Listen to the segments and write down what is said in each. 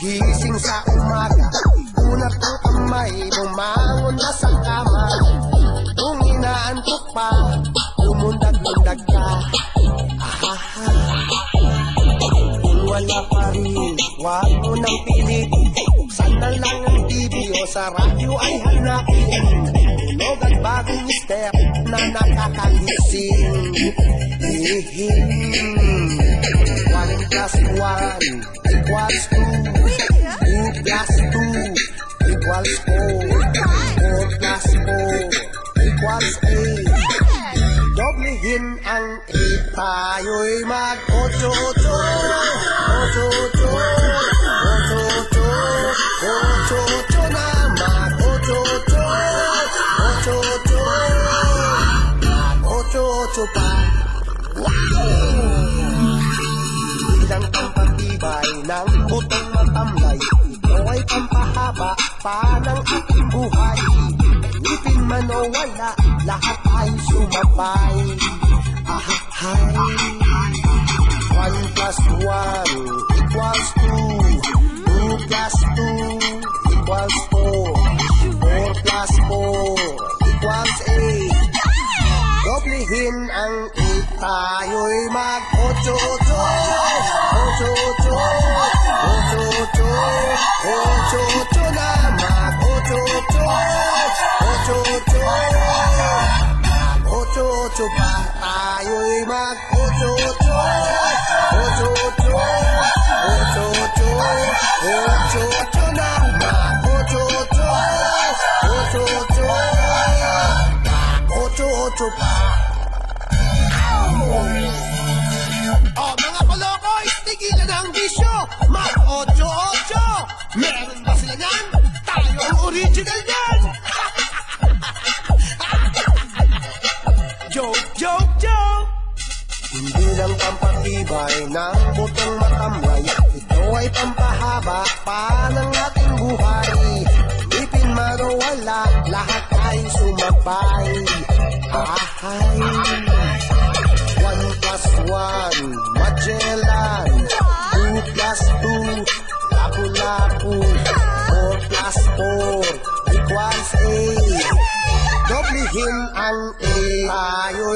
umaga Una kong kamay, bumangon na sa kama Kung inaantok pa, umundag-undag ka. Ahaha Kung wala pa rin, huwag mo nang pilit. Buksan na lang ang TV o sa radyo ay hanapin Tunog at bagong step na nakakagising Hihim One plus one equals two. Two plus two. Equals four. Four plus four. Equals eight. Doblehin ang 8 Tayo'y mag-ocho-ocho Ocho-ocho Ocho-ocho ay sumabay Ahay One plus one equals two. Two plus two equals four. Four plus four. Equals eight Doblehin ang eight, Tayo'y mag-ocho-ocho. Ocho-ocho Ocho-ocho. Tayo'y mag-ocho-ocho Ocho-ocho Ocho-ocho Ocho-ocho na mag-ocho-ocho Ocho-ocho Ocho-ocho pa. Oh, mga kolokoy, tigilan ang bisyo. Mag-ocho-ocho. Meron ba sila niyan? Tayo ang original niyan pampatibay ng butong matamlay. Ito ay pampahaba pa ng ating buhay? Ipin man o wala, lahat ay sumabay. Ahay. One plus one, Magellan. Two plus two, Lapu-Lapu. Four plus four, equals eight. Doblehin ang A Tayo'y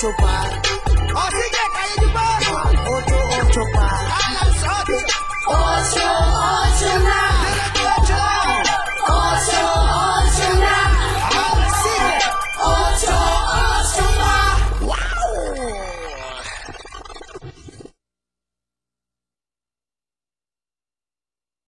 Mag-ocho-ocho Ocho-ocho Ocho-ocho pa